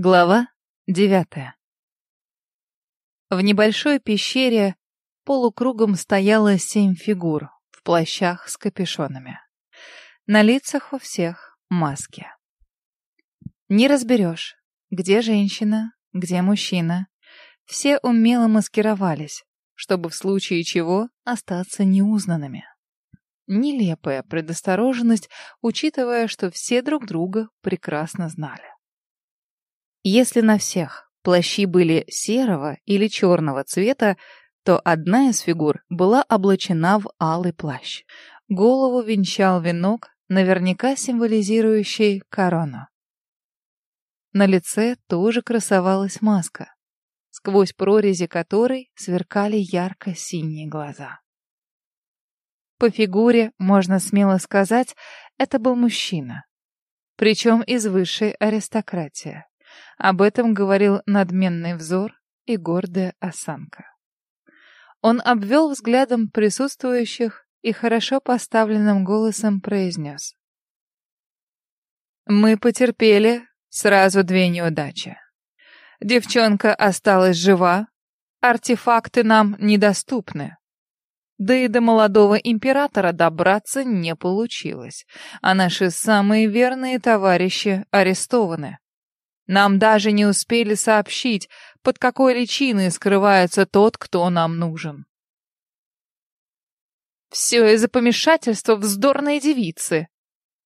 Глава девятая В небольшой пещере полукругом стояло семь фигур в плащах с капюшонами. На лицах у всех маски. Не разберешь, где женщина, где мужчина. Все умело маскировались, чтобы в случае чего остаться неузнанными. Нелепая предосторожность, учитывая, что все друг друга прекрасно знали. Если на всех плащи были серого или черного цвета, то одна из фигур была облачена в алый плащ. Голову венчал венок, наверняка символизирующий корону. На лице тоже красовалась маска, сквозь прорези которой сверкали ярко-синие глаза. По фигуре, можно смело сказать, это был мужчина, причем из высшей аристократии. Об этом говорил надменный взор и гордая осанка. Он обвел взглядом присутствующих и хорошо поставленным голосом произнес. «Мы потерпели сразу две неудачи. Девчонка осталась жива, артефакты нам недоступны. Да и до молодого императора добраться не получилось, а наши самые верные товарищи арестованы. Нам даже не успели сообщить, под какой личиной скрывается тот, кто нам нужен. Все из-за помешательства вздорной девицы.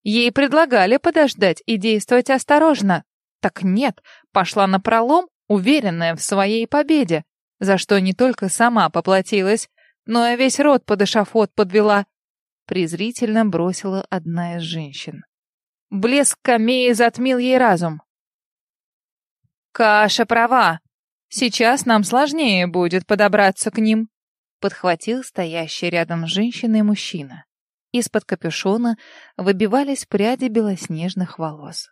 Ей предлагали подождать и действовать осторожно. Так нет, пошла на пролом, уверенная в своей победе, за что не только сама поплатилась, но и весь род под эшафот подвела. Презрительно бросила одна из женщин. Блеск камеи затмил ей разум. «Каша права. Сейчас нам сложнее будет подобраться к ним», — подхватил стоящий рядом с женщиной мужчина. Из-под капюшона выбивались пряди белоснежных волос.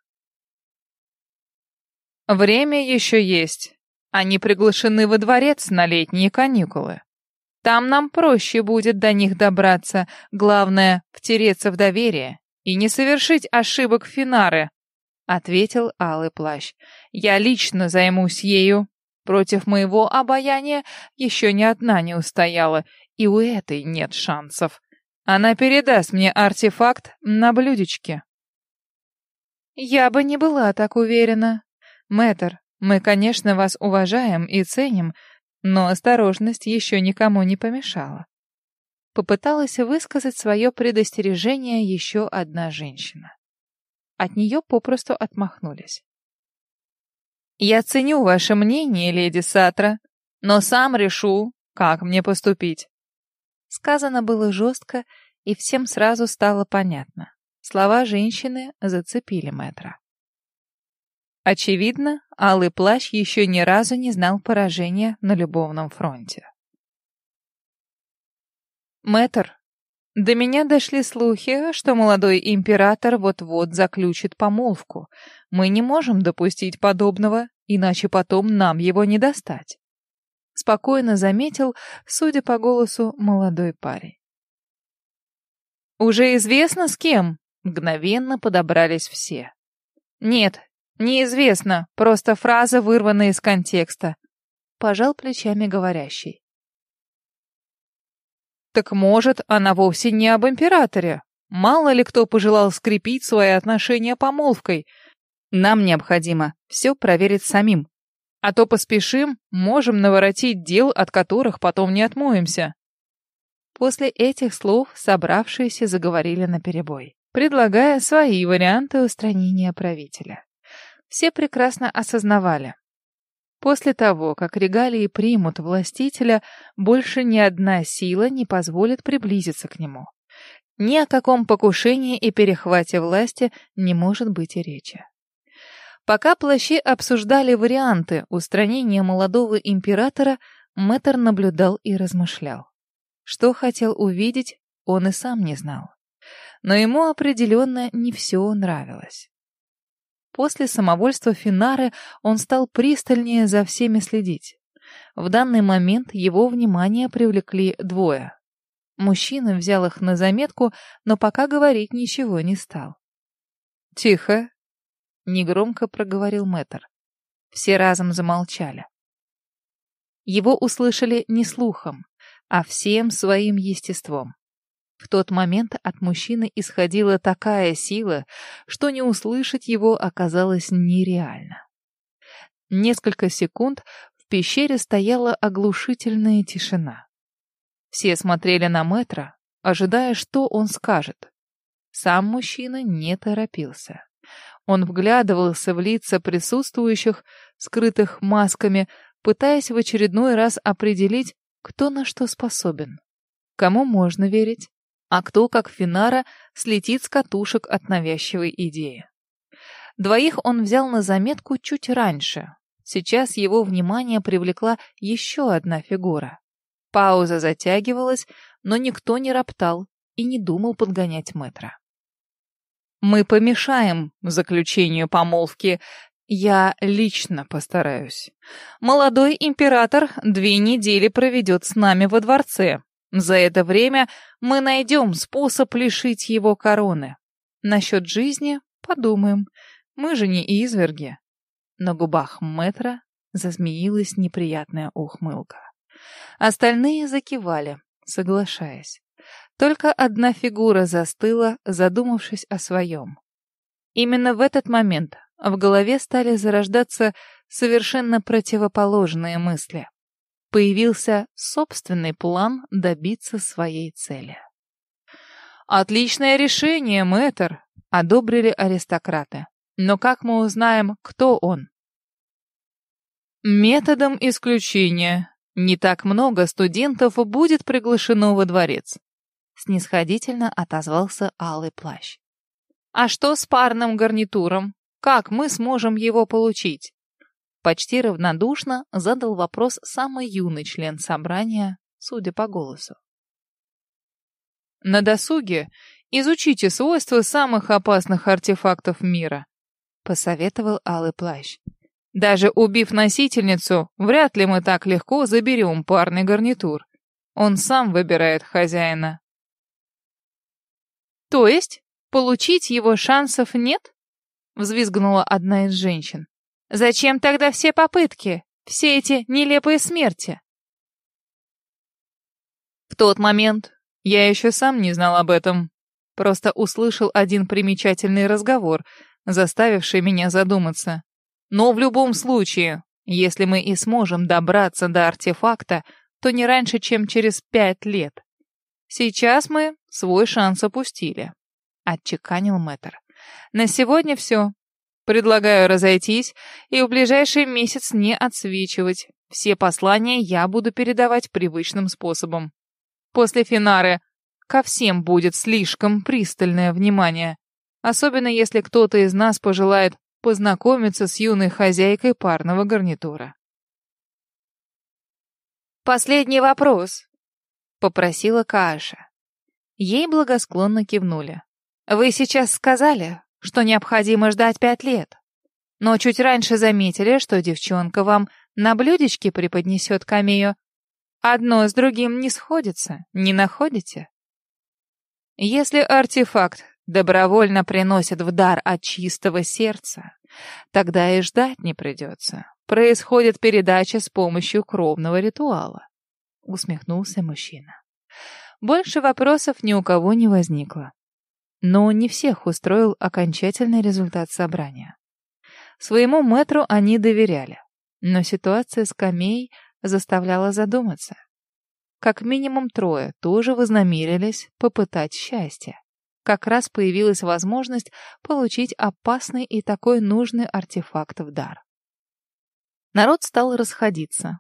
«Время еще есть. Они приглашены во дворец на летние каникулы. Там нам проще будет до них добраться. Главное — втереться в доверие и не совершить ошибок Финары, ответил алый плащ. Я лично займусь ею. Против моего обаяния еще ни одна не устояла, и у этой нет шансов. Она передаст мне артефакт на блюдечке. Я бы не была так уверена. Мэтр, мы, конечно, вас уважаем и ценим, но осторожность еще никому не помешала. Попыталась высказать свое предостережение еще одна женщина. От нее попросту отмахнулись. «Я ценю ваше мнение, леди Сатра, но сам решу, как мне поступить». Сказано было жестко, и всем сразу стало понятно. Слова женщины зацепили мэтра. Очевидно, Алый Плащ еще ни разу не знал поражения на любовном фронте. «Мэтр, до меня дошли слухи, что молодой император вот-вот заключит помолвку. Мы не можем допустить подобного, иначе потом нам его не достать. Спокойно заметил, судя по голосу, молодой парень. Уже известно с кем? Мгновенно подобрались все. Нет, неизвестно, просто фраза вырвана из контекста. Пожал плечами говорящий. Так может, она вовсе не об императоре? Мало ли кто пожелал скрепить свои отношения помолвкой. Нам необходимо все проверить самим. А то поспешим, можем наворотить дел, от которых потом не отмоемся. После этих слов собравшиеся заговорили наперебой, предлагая свои варианты устранения правителя. Все прекрасно осознавали, После того, как регалии примут властителя, больше ни одна сила не позволит приблизиться к нему. Ни о каком покушении и перехвате власти не может быть и речи. Пока плащи обсуждали варианты устранения молодого императора, Мэтр наблюдал и размышлял. Что хотел увидеть, он и сам не знал. Но ему определенно не все нравилось. После самовольства Финары он стал пристальнее за всеми следить. В данный момент его внимание привлекли двое. Мужчина взял их на заметку, но пока говорить ничего не стал. «Тихо», — негромко проговорил мэтр. Все разом замолчали. Его услышали не слухом, а всем своим естеством. В тот момент от мужчины исходила такая сила, что не услышать его оказалось нереально. Несколько секунд в пещере стояла оглушительная тишина. Все смотрели на Мэтра, ожидая, что он скажет. Сам мужчина не торопился. Он вглядывался в лица присутствующих, скрытых масками, пытаясь в очередной раз определить, кто на что способен. Кому можно верить, а кто, как Финара, слетит с катушек от навязчивой идеи. Двоих он взял на заметку чуть раньше. Сейчас его внимание привлекла еще одна фигура. Пауза затягивалась, но никто не роптал и не думал подгонять мэтра. «Мы помешаем заключению помолвки. Я лично постараюсь. Молодой император две недели проведет с нами во дворце. За это время мы найдем способ лишить его короны. Насчет жизни подумаем. Мы же не изверги». На губах мэтра зазмеилась неприятная ухмылка. Остальные закивали, соглашаясь. Только одна фигура застыла, задумавшись о своем. Именно в этот момент в голове стали зарождаться совершенно противоположные мысли. Появился собственный план добиться своей цели. «Отличное решение, мэтр!» — одобрили аристократы. «Но как мы узнаем, кто он?» «Методом исключения. Не так много студентов будет приглашено во дворец снисходительно отозвался алый плащ. А что с парным гарнитуром? Как мы сможем его получить? Почти равнодушно задал вопрос самый юный член собрания, судя по голосу. На досуге изучите свойства самых опасных артефактов мира, посоветовал алый плащ. Даже убив носительницу, вряд ли мы так легко заберем парный гарнитур. Он сам выбирает хозяина. То есть, получить его шансов нет? Взвизгнула одна из женщин. Зачем тогда все попытки, все эти нелепые смерти? В тот момент я еще сам не знал об этом. Просто услышал один примечательный разговор, заставивший меня задуматься. Но в любом случае, если мы и сможем добраться до артефакта, то не раньше, чем через пять лет. Сейчас мы свой шанс опустили, отчеканил мэтр. На сегодня все. Предлагаю разойтись и в ближайший месяц не отсвечивать. Все послания я буду передавать привычным способом. После финары ко всем будет слишком пристальное внимание, особенно если кто-то из нас пожелает познакомиться с юной хозяйкой парного гарнитура. Последний вопрос. — попросила Кааша. Ей благосклонно кивнули. «Вы сейчас сказали, что необходимо ждать пять лет, но чуть раньше заметили, что девчонка вам на блюдечке преподнесет камею. Одно с другим не сходится, не находите?» Если артефакт добровольно приносит в дар от чистого сердца, тогда и ждать не придется. Происходит передача с помощью кровного ритуала усмехнулся мужчина. Больше вопросов ни у кого не возникло. Но не всех устроил окончательный результат собрания. Своему мэтру они доверяли, но ситуация с Камей заставляла задуматься. Как минимум трое тоже вознамерились попытать счастье. Как раз появилась возможность получить опасный и такой нужный артефакт в дар. Народ стал расходиться,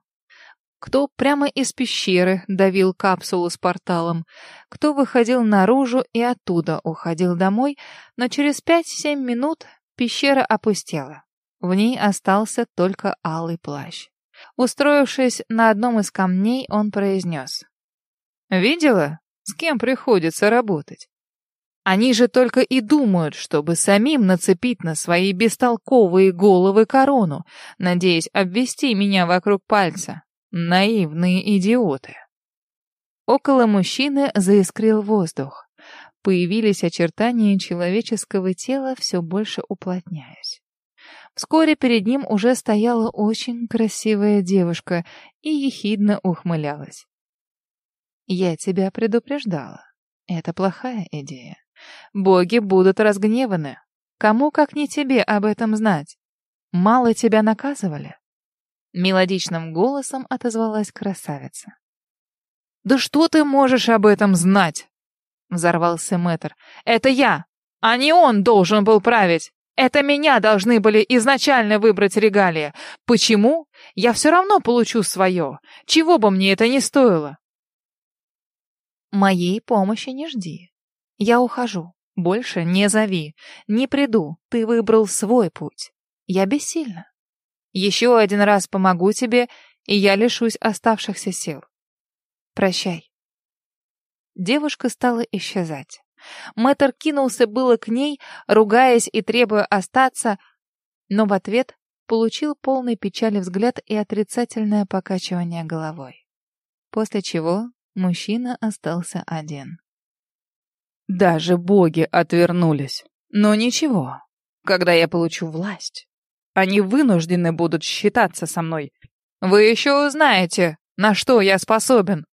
кто прямо из пещеры давил капсулу с порталом, кто выходил наружу и оттуда уходил домой, но через пять-семь минут пещера опустела. В ней остался только алый плащ. Устроившись на одном из камней, он произнес. «Видела, с кем приходится работать? Они же только и думают, чтобы самим нацепить на свои бестолковые головы корону, надеясь обвести меня вокруг пальца. Наивные идиоты. Около мужчины заискрил воздух. Появились очертания человеческого тела, все больше уплотняясь. Вскоре перед ним уже стояла очень красивая девушка и ехидно ухмылялась. «Я тебя предупреждала. Это плохая идея. Боги будут разгневаны. Кому, как не тебе, об этом знать? Мало тебя наказывали?» Мелодичным голосом отозвалась красавица. «Да что ты можешь об этом знать?» — взорвался мэтр. «Это я, а не он должен был править. Это меня должны были изначально выбрать регалии. Почему? Я все равно получу свое. Чего бы мне это ни стоило?» «Моей помощи не жди. Я ухожу. Больше не зови. Не приду. Ты выбрал свой путь. Я бессильна. Еще один раз помогу тебе, и я лишусь оставшихся сил. Прощай. Девушка стала исчезать. Мэтр кинулся было к ней, ругаясь и требуя остаться, но в ответ получил полный печали взгляд и отрицательное покачивание головой. После чего мужчина остался один. Даже боги отвернулись. Но ничего, когда я получу власть, они вынуждены будут считаться со мной. Вы еще узнаете, на что я способен.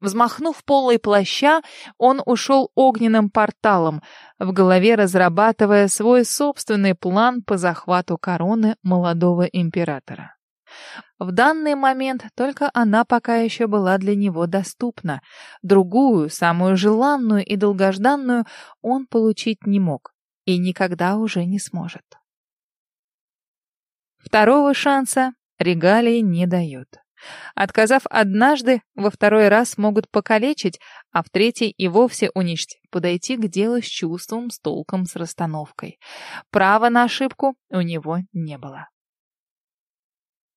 Взмахнув полой плаща, он ушел огненным порталом, в голове разрабатывая свой собственный план по захвату короны молодого императора. В данный момент только она пока еще была для него доступна. Другую, самую желанную и долгожданную он получить не мог и никогда уже не сможет. Второго шанса регалии не дают. Отказав однажды, во второй раз могут покалечить, а в третий и вовсе уничтожить, подойти к делу с чувством, с толком, с расстановкой. Права на ошибку у него не было.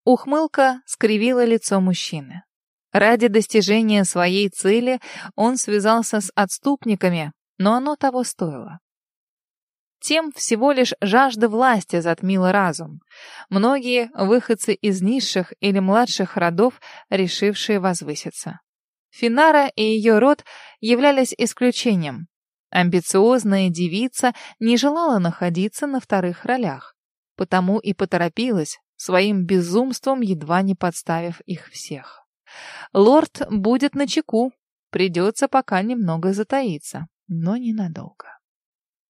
Ухмылка скривила лицо мужчины. Ради достижения своей цели он связался с отступниками, но оно того стоило. Тем всего лишь жажда власти затмила разум. Многие выходцы из низших или младших родов, решившие возвыситься. Финара и ее род являлись исключением. Амбициозная девица не желала находиться на вторых ролях, потому и поторопилась, своим безумством едва не подставив их всех. Лорд будет на чеку, придется пока немного затаиться, но ненадолго.